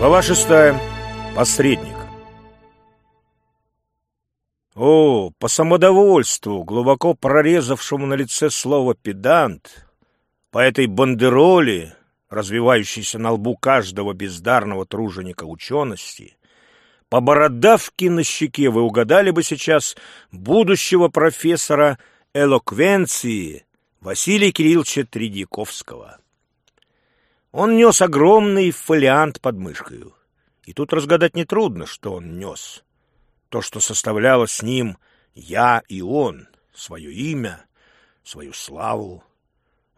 Глава шестая. Посредник. О, по самодовольству, глубоко прорезавшему на лице слово «педант», по этой бандероле, развивающейся на лбу каждого бездарного труженика учености, по бородавке на щеке вы угадали бы сейчас будущего профессора элоквенции Василия Кирилловича Тредьяковского. Он нес огромный фолиант под мышкою. И тут разгадать нетрудно, что он нес. То, что составляло с ним «я» и «он», свое имя, свою славу,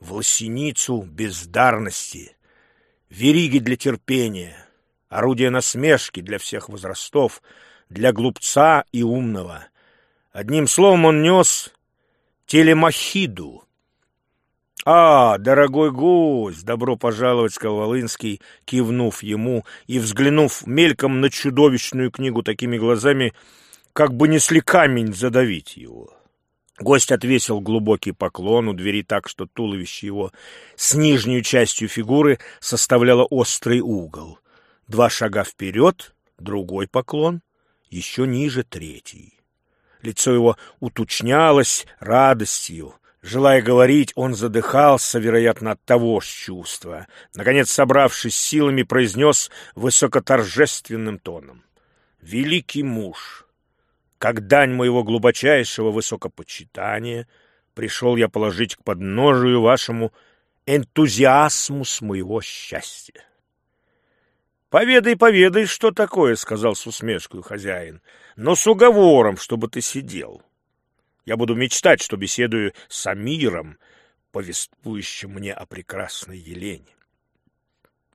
власеницу бездарности, вериги для терпения, орудие насмешки для всех возрастов, для глупца и умного. Одним словом, он нес телемахиду, «А, дорогой гость, добро пожаловать», — сказал Волынский, кивнув ему и взглянув мельком на чудовищную книгу такими глазами, как бы несли камень задавить его. Гость отвесил глубокий поклон у двери так, что туловище его с нижней частью фигуры составляло острый угол. Два шага вперед, другой поклон, еще ниже третий. Лицо его уточнялось радостью, Желая говорить, он задыхался, вероятно, от того ж чувства. Наконец, собравшись силами, произнес высокоторжественным тоном. «Великий муж, как дань моего глубочайшего высокопочитания, пришел я положить к подножию вашему энтузиазму с моего счастья». «Поведай, поведай, что такое», — сказал с усмешкой хозяин, — «но с уговором, чтобы ты сидел». Я буду мечтать, что беседую с Амиром, повествующим мне о прекрасной Елене.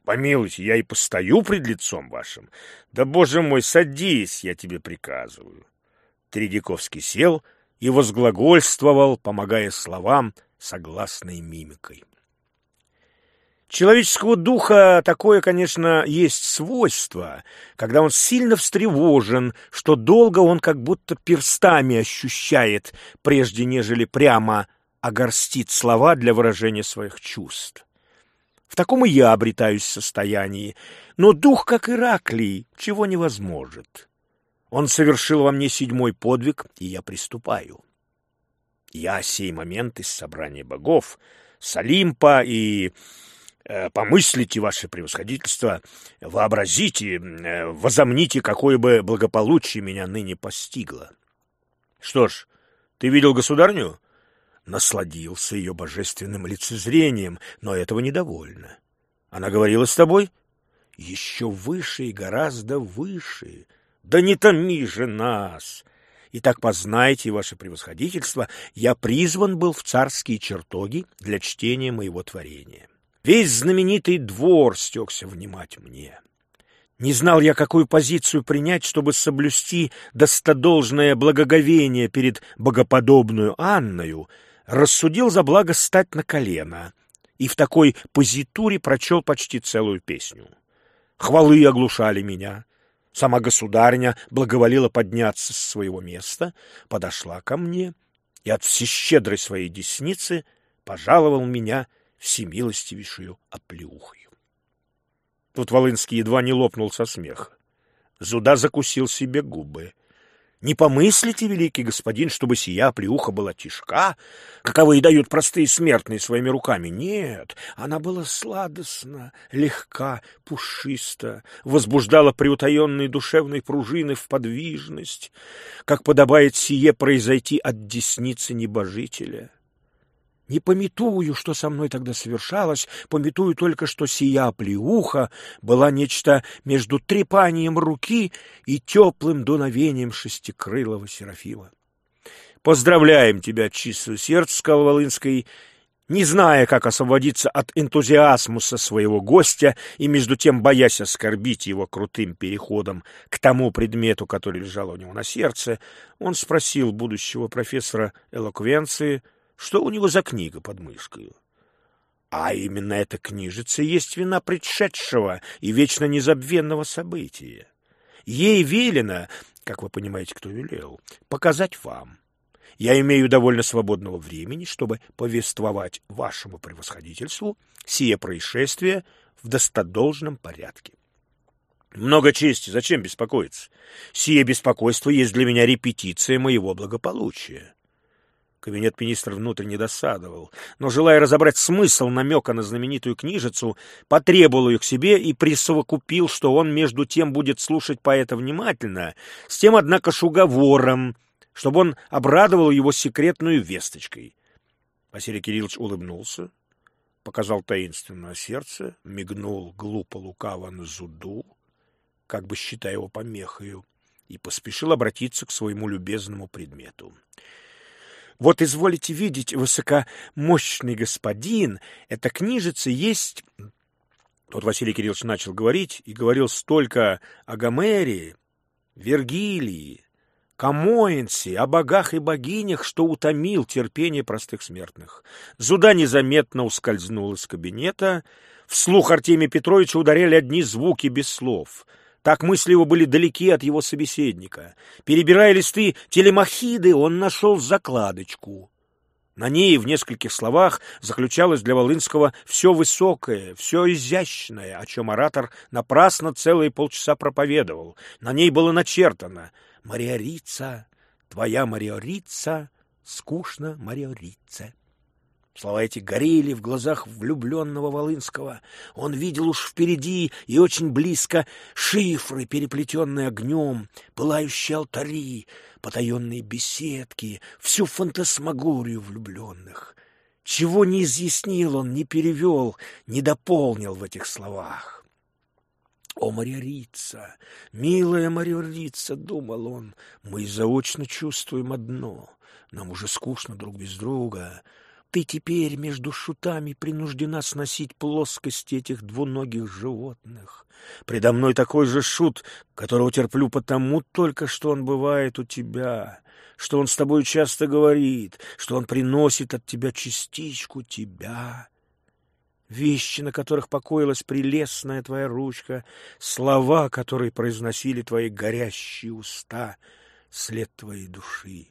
Помилуйте, я и постою пред лицом вашим. Да, боже мой, садись, я тебе приказываю. Тредяковский сел и возглагольствовал, помогая словам согласной мимикой. Человеческого духа такое, конечно, есть свойство, когда он сильно встревожен, что долго он как будто перстами ощущает, прежде нежели прямо огорстит слова для выражения своих чувств. В таком и я обретаюсь состоянии, но дух, как Ираклий, чего не возможет. Он совершил во мне седьмой подвиг, и я приступаю. Я сей момент из собрания богов, с Олимпа и помыслите, ваше превосходительство, вообразите, э, возомните, какое бы благополучие меня ныне постигло. Что ж, ты видел государню? Насладился ее божественным лицезрением, но этого недовольно. Она говорила с тобой? Еще выше и гораздо выше. Да не томи же нас! Итак, познайте, ваше превосходительство, я призван был в царские чертоги для чтения моего творения. Весь знаменитый двор стекся внимать мне. Не знал я, какую позицию принять, чтобы соблюсти достодолжное благоговение перед богоподобную Анною, рассудил за благо стать на колено и в такой позитуре прочел почти целую песню. Хвалы оглушали меня. Сама государня благоволила подняться с своего места, подошла ко мне и от всещедрой своей десницы пожаловал меня всемилостивейшую оплеухою. Тут Волынский едва не лопнул со смеха. Зуда закусил себе губы. Не помыслите, великий господин, чтобы сия плеуха была тишка, каковы и дают простые смертные своими руками. Нет, она была сладостна, легка, пушиста, возбуждала приутаенные душевной пружины в подвижность, как подобает сие произойти от десницы небожителя. Не пометую, что со мной тогда совершалось, пометую только, что сия плеуха была нечто между трепанием руки и теплым дуновением шестикрылого Серафима. «Поздравляем тебя, чистое сердце», — сказал Волынской, не зная, как освободиться от энтузиазмуса своего гостя и между тем боясь оскорбить его крутым переходом к тому предмету, который лежал у него на сердце, он спросил будущего профессора элоквенции — что у него за книга под мышкой? А именно эта книжица есть вина предшедшего и вечно незабвенного события. Ей велено, как вы понимаете, кто велел, показать вам. Я имею довольно свободного времени, чтобы повествовать вашему превосходительству сие происшествие в достодолжном порядке. Много чести, зачем беспокоиться? Сие беспокойство есть для меня репетиция моего благополучия. Кабинет министра внутренне досадовал, но, желая разобрать смысл намека на знаменитую книжицу, потребовал ее к себе и присовокупил, что он между тем будет слушать поэта внимательно, с тем, однако, ж уговором, чтобы он обрадовал его секретную весточкой. Василий Кириллович улыбнулся, показал таинственное сердце, мигнул глупо-лукаво на зуду, как бы считая его помехою, и поспешил обратиться к своему любезному предмету. Вот изволите видеть, высокомощный господин, эта книжица есть... Тут Василий Кириллович начал говорить и говорил столько о Гомере, Вергилии, Камоинсе, о богах и богинях, что утомил терпение простых смертных. Зуда незаметно ускользнул из кабинета. Вслух Артемия Петровича ударяли одни звуки без слов — так мысли его были далеки от его собеседника. Перебирая листы телемахиды, он нашел закладочку. На ней в нескольких словах заключалось для Волынского все высокое, все изящное, о чем оратор напрасно целые полчаса проповедовал. На ней было начертано «Мариорица, твоя Мариорица, скучно Мариорице». Слова эти горели в глазах влюбленного Волынского. Он видел уж впереди и очень близко шифры, переплетенные огнем, пылающие алтари, потаенные беседки, всю фантасмагорию влюбленных. Чего не изъяснил он, не перевел, не дополнил в этих словах. «О, Мариорица, милая Мариорица!» — думал он. «Мы заочно чувствуем одно. Нам уже скучно друг без друга». Ты теперь между шутами принуждена сносить плоскости этих двуногих животных. Предо мной такой же шут, которого терплю потому только, что он бывает у тебя, что он с тобой часто говорит, что он приносит от тебя частичку тебя. Вещи, на которых покоилась прелестная твоя ручка, слова, которые произносили твои горящие уста, след твоей души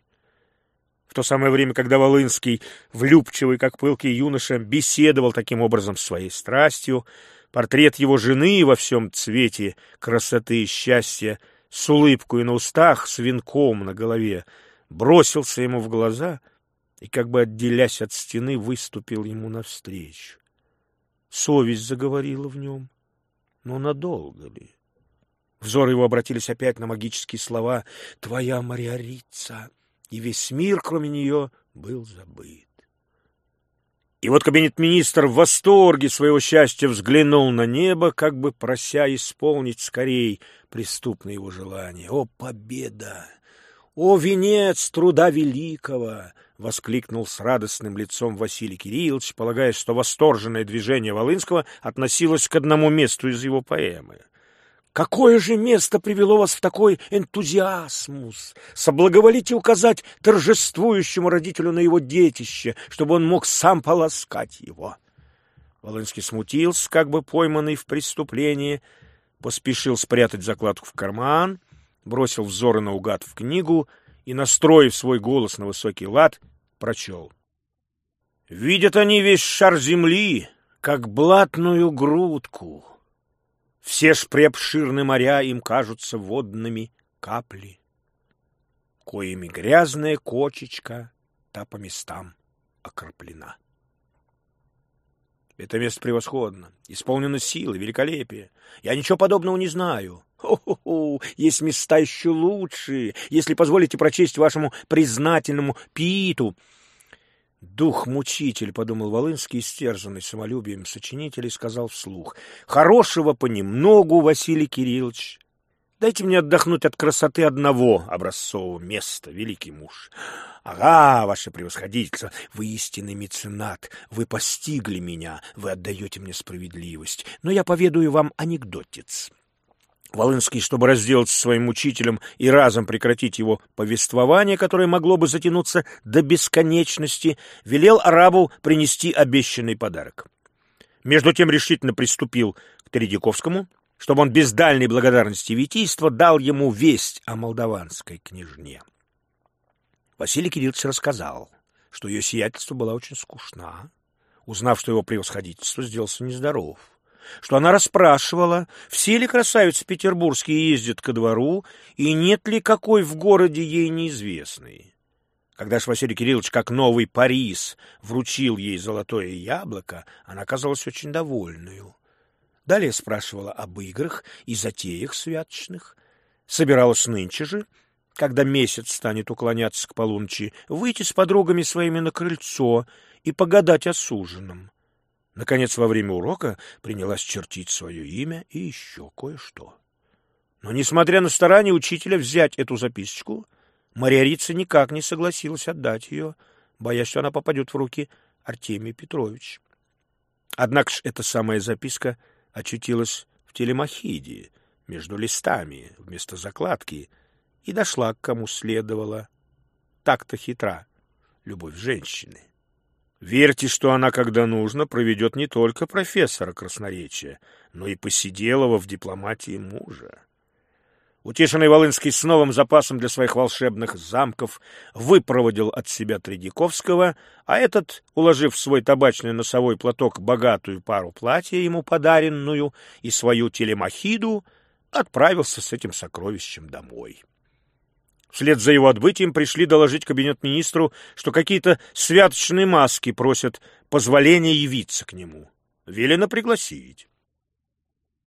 то самое время, когда Волынский, влюбчивый, как пылкий юноша, беседовал таким образом с своей страстью, портрет его жены во всем цвете красоты и счастья, с улыбкой на устах, с венком на голове, бросился ему в глаза и, как бы отделясь от стены, выступил ему навстречу. Совесть заговорила в нем, но надолго ли? Взоры его обратились опять на магические слова «Твоя Мариорица!» И весь мир, кроме нее, был забыт. И вот кабинет-министр в восторге своего счастья взглянул на небо, как бы прося исполнить скорей преступное его желание. «О, победа! О, венец труда великого!» — воскликнул с радостным лицом Василий Кириллович, полагая, что восторженное движение Волынского относилось к одному месту из его поэмы. Какое же место привело вас в такой энтузиазмус? Соблаговолите указать торжествующему родителю на его детище, чтобы он мог сам полоскать его. Волынский смутился, как бы пойманный в преступлении, поспешил спрятать закладку в карман, бросил взоры наугад в книгу и, настроив свой голос на высокий лад, прочел. «Видят они весь шар земли, как блатную грудку». Все ж преобширны моря им кажутся водными капли, коими грязная кочечка та по местам окроплена. Это место превосходно, исполнено силы, великолепия. Я ничего подобного не знаю. Хо-хо-хо, есть места еще лучшие, если позволите прочесть вашему признательному Питу — Дух-мучитель, — подумал Волынский, истерзанный самолюбием сочинителей, сказал вслух. — Хорошего понемногу, Василий Кириллович. Дайте мне отдохнуть от красоты одного образцового места, великий муж. Ага, ваше превосходительство, вы истинный меценат, вы постигли меня, вы отдаете мне справедливость. Но я поведаю вам анекдотец. Волынский, чтобы разделаться с своим учителем и разом прекратить его повествование, которое могло бы затянуться до бесконечности, велел арабу принести обещанный подарок. Между тем решительно приступил к Тредяковскому, чтобы он без дальней благодарности витийства дал ему весть о молдаванской княжне. Василий Кириллович рассказал, что ее сиятельство была очень скучна. Узнав, что его превосходительство сделался нездоров — что она расспрашивала, все ли красавицы петербургские ездят ко двору, и нет ли какой в городе ей неизвестной. Когда ж Василий Кириллович, как новый Парис, вручил ей золотое яблоко, она казалась очень довольную. Далее спрашивала об играх и затеях святочных. Собиралась нынче же, когда месяц станет уклоняться к полуночи, выйти с подругами своими на крыльцо и погадать о суженом. Наконец, во время урока принялась чертить свое имя и еще кое-что. Но, несмотря на старание учителя взять эту записочку, Мария Рица никак не согласилась отдать ее, боясь, что она попадет в руки Артемия Петрович. Однако ж эта самая записка очутилась в телемахиде, между листами, вместо закладки, и дошла к кому следовало. Так-то хитра любовь женщины. Верьте, что она, когда нужно, проведет не только профессора красноречия, но и посиделого в дипломатии мужа. Утешенный Волынский с новым запасом для своих волшебных замков выпроводил от себя Тредяковского, а этот, уложив в свой табачный носовой платок богатую пару платья, ему подаренную, и свою телемахиду, отправился с этим сокровищем домой. Вслед за его отбытием пришли доложить кабинет-министру, что какие-то святочные маски просят позволения явиться к нему. Велено пригласить.